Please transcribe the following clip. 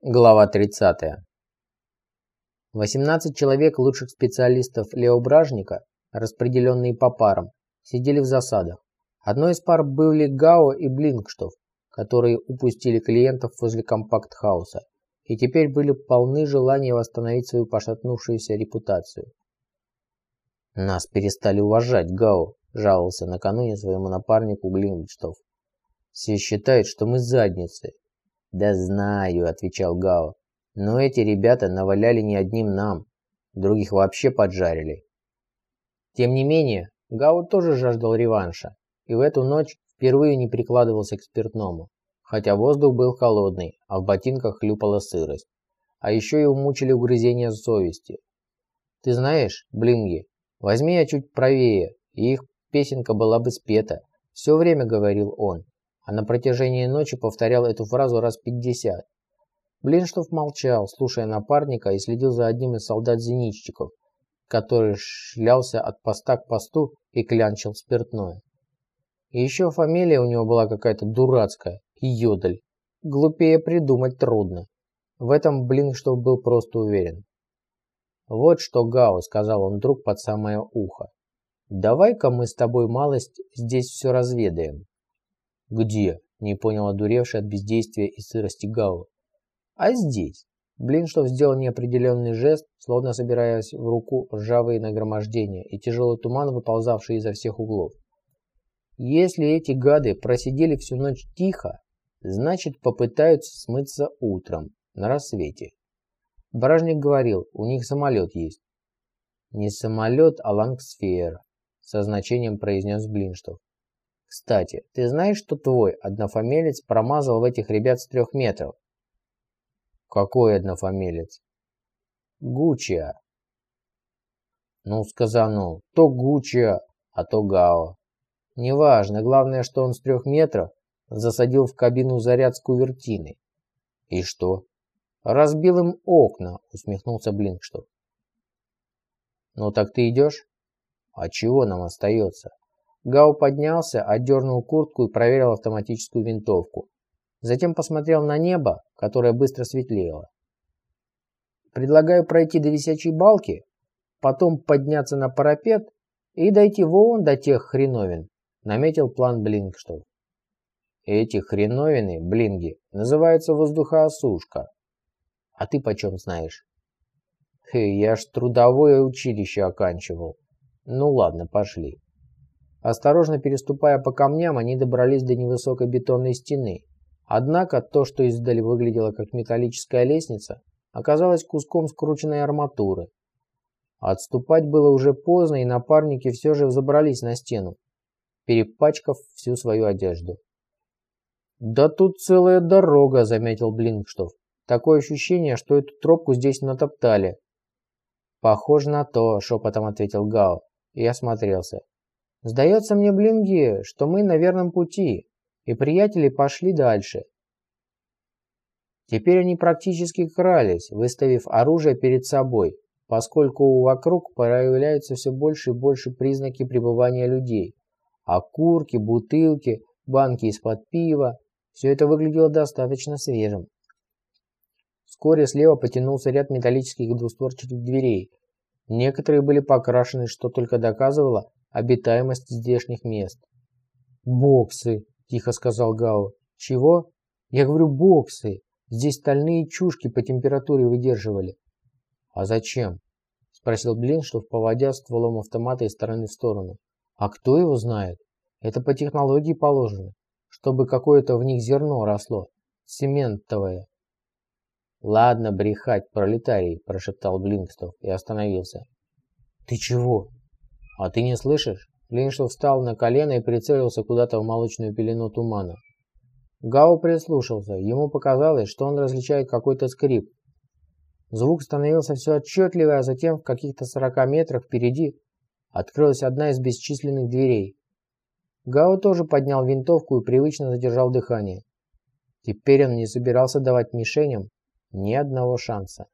Глава 30. 18 человек лучших специалистов Леображника, распределенные по парам, сидели в засадах. Одной из пар были Гао и Блинкштов, которые упустили клиентов возле компакт-хауса и теперь были полны желания восстановить свою пошатнувшуюся репутацию. «Нас перестали уважать, Гао», – жаловался накануне своему напарнику Блинкштов. «Все считают, что мы задницы, «Да знаю», — отвечал Гао. «Но эти ребята наваляли не одним нам, других вообще поджарили». Тем не менее, Гао тоже жаждал реванша, и в эту ночь впервые не прикладывался к спиртному, хотя воздух был холодный, а в ботинках хлюпала сырость. А еще его мучили угрызения совести. «Ты знаешь, Блинги, возьми я чуть правее, и их песенка была бы спета», — все время говорил он а на протяжении ночи повторял эту фразу раз пятьдесят. Блинштов молчал, слушая напарника и следил за одним из солдат-зенитчиков, который шлялся от поста к посту и клянчил спиртное. И еще фамилия у него была какая-то дурацкая – Йодль. Глупее придумать трудно. В этом Блинштов был просто уверен. «Вот что, Гао», – сказал он вдруг под самое ухо. «Давай-ка мы с тобой малость здесь все разведаем. «Где?» – не понял одуревший от бездействия и сырости Галу. «А здесь». Блинштов сделал неопределенный жест, словно собираясь в руку ржавые нагромождения и тяжелый туман, выползавший изо всех углов. Если эти гады просидели всю ночь тихо, значит попытаются смыться утром, на рассвете. Бражник говорил, у них самолет есть. Не самолет, а лангсфер, со значением произнес Блинштов. Кстати, ты знаешь, что твой однофамилец промазал в этих ребят с трех метров? Какой однофамилец? Гуччиа. Ну, сказанул, то Гуччиа, а то Гао. Неважно, главное, что он с трех метров засадил в кабину заряд с кувертиной. И что? Разбил им окна, усмехнулся Блинкштов. Ну так ты идешь? А чего нам остается? Гау поднялся, отдернул куртку и проверил автоматическую винтовку. Затем посмотрел на небо, которое быстро светлело. «Предлагаю пройти до висячей балки, потом подняться на парапет и дойти вон до тех хреновин», — наметил план Блингштов. «Эти хреновины, блинги, называются воздухоосушка. А ты почем знаешь?» «Хе, я ж трудовое училище оканчивал. Ну ладно, пошли». Осторожно переступая по камням, они добрались до невысокой бетонной стены. Однако то, что издали выглядело как металлическая лестница, оказалось куском скрученной арматуры. Отступать было уже поздно, и напарники все же взобрались на стену, перепачкав всю свою одежду. «Да тут целая дорога», — заметил Блинкштов. «Такое ощущение, что эту тропку здесь натоптали». «Похоже на то», — шепотом ответил Гао, и осмотрелся. Сдается мне, Блинги, что мы на верном пути, и приятели пошли дальше. Теперь они практически крались, выставив оружие перед собой, поскольку вокруг проявляются все больше и больше признаки пребывания людей. Окурки, бутылки, банки из-под пива – все это выглядело достаточно свежим. Вскоре слева потянулся ряд металлических двустворчатых дверей. Некоторые были покрашены, что только доказывало, обитаемость здешних мест. «Боксы», – тихо сказал Гао. «Чего?» «Я говорю, боксы. Здесь стальные чушки по температуре выдерживали». «А зачем?» – спросил Блинштов, поводя стволом автомата из стороны в сторону. «А кто его знает? Это по технологии положено, чтобы какое-то в них зерно росло, цементовое». «Ладно брехать, пролетарий», – прошептал Блинкстов и остановился. «Ты чего?» «А ты не слышишь?» Линшел встал на колено и прицелился куда-то в молочную пелену тумана. Гао прислушался. Ему показалось, что он различает какой-то скрип. Звук становился все отчетливее, а затем в каких-то сорока метрах впереди открылась одна из бесчисленных дверей. Гао тоже поднял винтовку и привычно задержал дыхание. Теперь он не собирался давать мишеням ни одного шанса.